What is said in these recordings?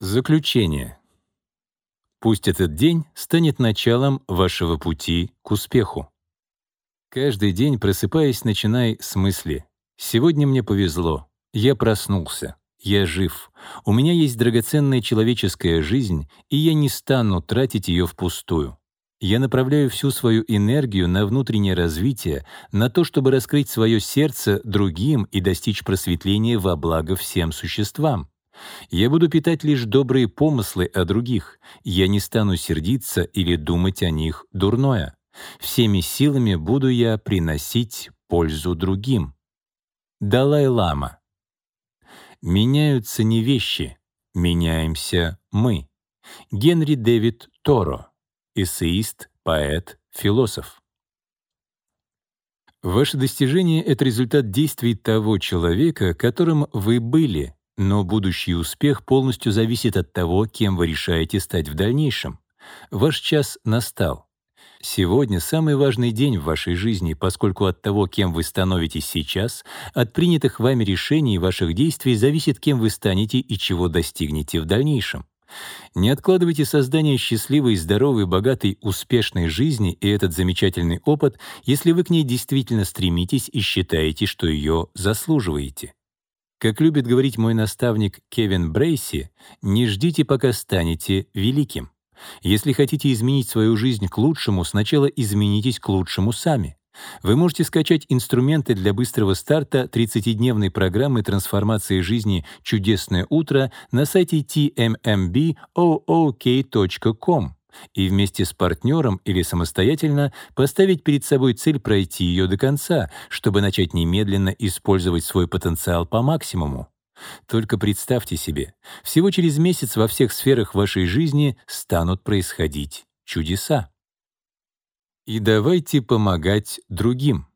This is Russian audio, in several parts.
Заключение. Пусть этот день станет началом вашего пути к успеху. Каждый день, просыпаясь, начинай с мысли «Сегодня мне повезло, я проснулся, я жив, у меня есть драгоценная человеческая жизнь, и я не стану тратить ее впустую. Я направляю всю свою энергию на внутреннее развитие, на то, чтобы раскрыть свое сердце другим и достичь просветления во благо всем существам. Я буду питать лишь добрые помыслы о других. Я не стану сердиться или думать о них дурное. Всеми силами буду я приносить пользу другим. Далай-лама. Меняются не вещи, меняемся мы. Генри Дэвид Торо, эссеист, поэт, философ. Ваши достижения — это результат действий того человека, которым вы были, но будущий успех полностью зависит от того, кем вы решаете стать в дальнейшем. Ваш час настал. Сегодня самый важный день в вашей жизни, поскольку от того, кем вы становитесь сейчас, от принятых вами решений и ваших действий зависит, кем вы станете и чего достигнете в дальнейшем. Не откладывайте создание счастливой, здоровой, богатой, успешной жизни и этот замечательный опыт, если вы к ней действительно стремитесь и считаете, что ее заслуживаете. Как любит говорить мой наставник Кевин Брейси, не ждите, пока станете великим. Если хотите изменить свою жизнь к лучшему, сначала изменитесь к лучшему сами. Вы можете скачать инструменты для быстрого старта 30-дневной программы трансформации жизни «Чудесное утро» на сайте tmmbOOK.com и вместе с партнером или самостоятельно поставить перед собой цель пройти ее до конца, чтобы начать немедленно использовать свой потенциал по максимуму. Только представьте себе, всего через месяц во всех сферах вашей жизни станут происходить чудеса. И давайте помогать другим.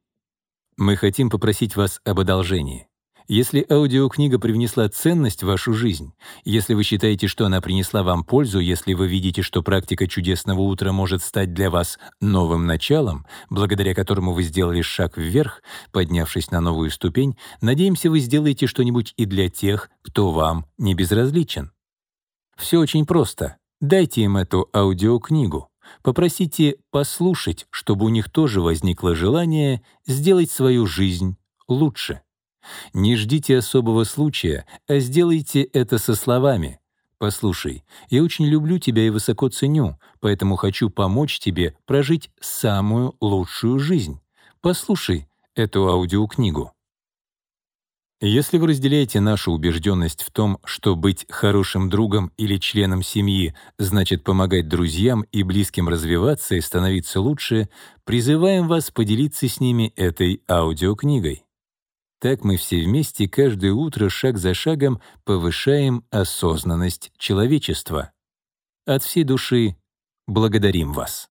Мы хотим попросить вас об одолжении. Если аудиокнига привнесла ценность в вашу жизнь, если вы считаете, что она принесла вам пользу, если вы видите, что практика чудесного утра может стать для вас новым началом, благодаря которому вы сделали шаг вверх, поднявшись на новую ступень, надеемся, вы сделаете что-нибудь и для тех, кто вам не безразличен. Все очень просто. Дайте им эту аудиокнигу. Попросите послушать, чтобы у них тоже возникло желание сделать свою жизнь лучше. Не ждите особого случая, а сделайте это со словами. «Послушай, я очень люблю тебя и высоко ценю, поэтому хочу помочь тебе прожить самую лучшую жизнь. Послушай эту аудиокнигу». Если вы разделяете нашу убежденность в том, что быть хорошим другом или членом семьи значит помогать друзьям и близким развиваться и становиться лучше, призываем вас поделиться с ними этой аудиокнигой. Так мы все вместе каждое утро шаг за шагом повышаем осознанность человечества. От всей души благодарим вас.